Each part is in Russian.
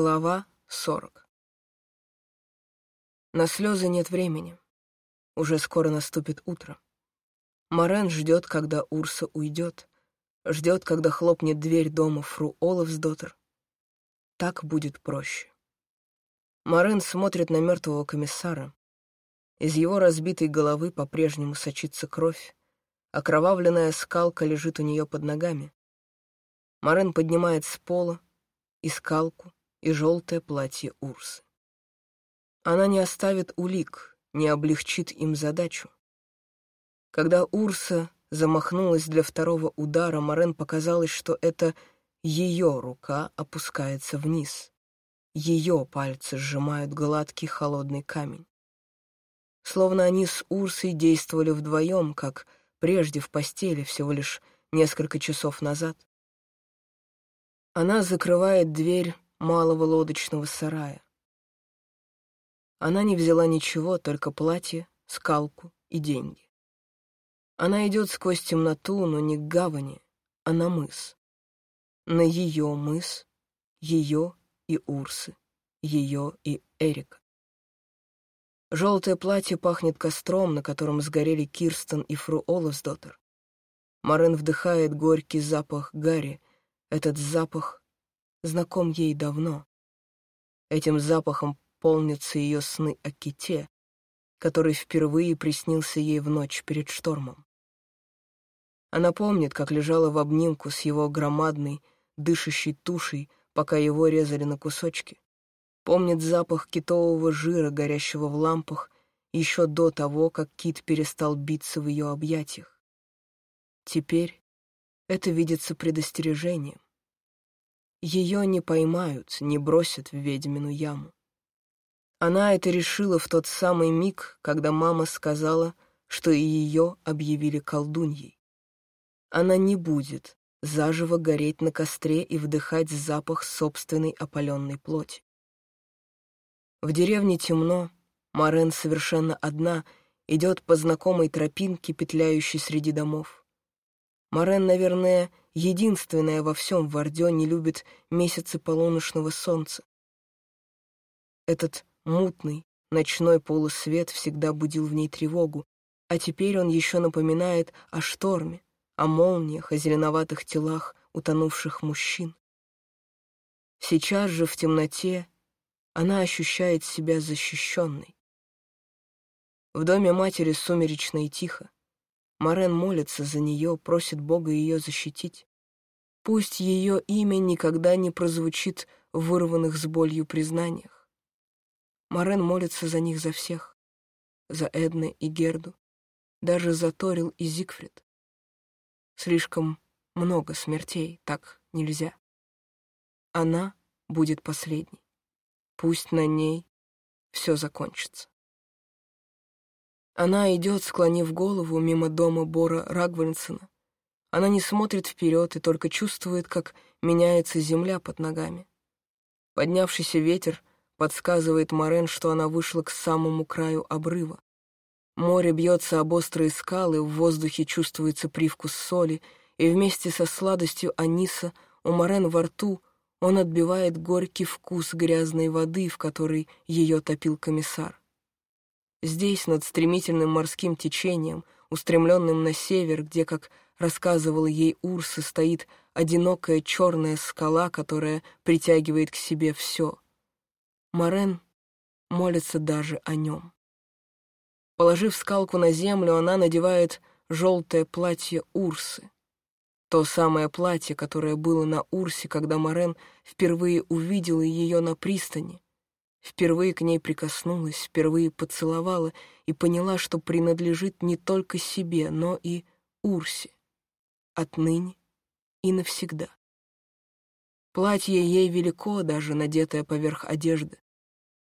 Глава 40 На слезы нет времени. Уже скоро наступит утро. Морен ждет, когда Урса уйдет, ждет, когда хлопнет дверь дома фру Олафсдоттер. Так будет проще. Морен смотрит на мертвого комиссара. Из его разбитой головы по-прежнему сочится кровь. Окровавленная скалка лежит у нее под ногами. Морен поднимает с пола и скалку, и желтое платье Урсы. Она не оставит улик, не облегчит им задачу. Когда Урса замахнулась для второго удара, Морен показалось, что это ее рука опускается вниз. Ее пальцы сжимают гладкий холодный камень. Словно они с Урсой действовали вдвоем, как прежде в постели всего лишь несколько часов назад. Она закрывает дверь малого лодочного сарая. Она не взяла ничего, только платье, скалку и деньги. Она идет сквозь темноту, но не к гавани, а на мыс. На ее мыс, ее и Урсы, ее и Эрика. Желтое платье пахнет костром, на котором сгорели Кирстен и фру Олафсдоттер. Марен вдыхает горький запах Гарри. Этот запах знаком ей давно. Этим запахом полнятся ее сны о ките, который впервые приснился ей в ночь перед штормом. Она помнит, как лежала в обнимку с его громадной, дышащей тушей, пока его резали на кусочки. Помнит запах китового жира, горящего в лампах, еще до того, как кит перестал биться в ее объятиях. Теперь это видится предостережением. Ее не поймают, не бросят в ведьмину яму. Она это решила в тот самый миг, когда мама сказала, что и ее объявили колдуньей. Она не будет заживо гореть на костре и вдыхать запах собственной опаленной плоти. В деревне темно, Марен совершенно одна, идет по знакомой тропинке, петляющей среди домов. Марен, наверное, единственная во всем Вардё не любит месяцы полуночного солнца. Этот мутный, ночной полусвет всегда будил в ней тревогу, а теперь он еще напоминает о шторме, о молниях, о зеленоватых телах утонувших мужчин. Сейчас же в темноте она ощущает себя защищенной. В доме матери сумеречно и тихо. Морен молится за нее, просит Бога ее защитить. Пусть ее имя никогда не прозвучит в вырванных с болью признаниях. Морен молится за них за всех, за Эдны и Герду, даже за Торил и Зигфрид. Слишком много смертей, так нельзя. Она будет последней. Пусть на ней все закончится. Она идет, склонив голову мимо дома Бора Рагвальдсена. Она не смотрит вперед и только чувствует, как меняется земля под ногами. Поднявшийся ветер подсказывает Морен, что она вышла к самому краю обрыва. Море бьется об острые скалы, в воздухе чувствуется привкус соли, и вместе со сладостью аниса у Морен во рту он отбивает горький вкус грязной воды, в которой ее топил комиссар. Здесь, над стремительным морским течением, устремленным на север, где, как рассказывала ей Урса, стоит одинокая черная скала, которая притягивает к себе все. Морен молится даже о нем. Положив скалку на землю, она надевает желтое платье Урсы. То самое платье, которое было на Урсе, когда Морен впервые увидела ее на пристани, Впервые к ней прикоснулась, впервые поцеловала и поняла, что принадлежит не только себе, но и Урсе. Отныне и навсегда. Платье ей велико, даже надетое поверх одежды.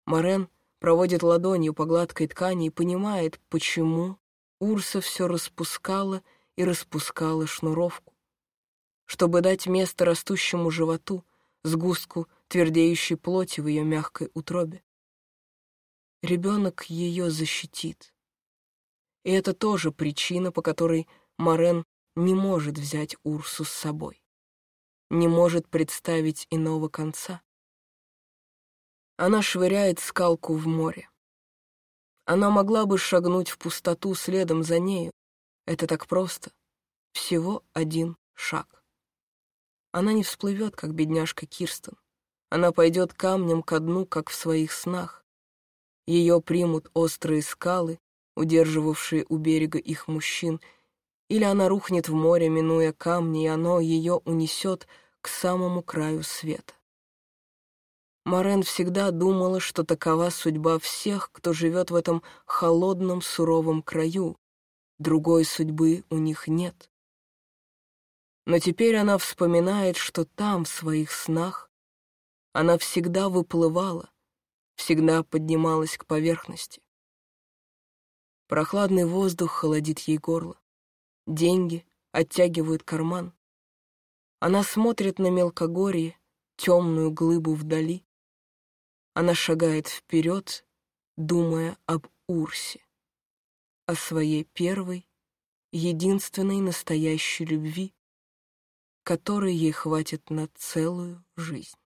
Морен проводит ладонью по гладкой ткани и понимает, почему Урса все распускала и распускала шнуровку. Чтобы дать место растущему животу, сгустку твердеющей плоти в ее мягкой утробе. Ребенок ее защитит. И это тоже причина, по которой Морен не может взять Урсу с собой. Не может представить иного конца. Она швыряет скалку в море. Она могла бы шагнуть в пустоту следом за нею. Это так просто. Всего один шаг. Она не всплывет, как бедняжка Кирстен. Она пойдет камнем ко дну, как в своих снах. Ее примут острые скалы, удерживавшие у берега их мужчин, или она рухнет в море, минуя камни, и оно ее унесет к самому краю света. Морен всегда думала, что такова судьба всех, кто живет в этом холодном, суровом краю. Другой судьбы у них нет. Но теперь она вспоминает, что там, в своих снах, она всегда выплывала, всегда поднималась к поверхности. Прохладный воздух холодит ей горло. Деньги оттягивают карман. Она смотрит на мелкогорье, темную глыбу вдали. Она шагает вперед, думая об Урсе, о своей первой, единственной настоящей любви, которой ей хватит на целую жизнь.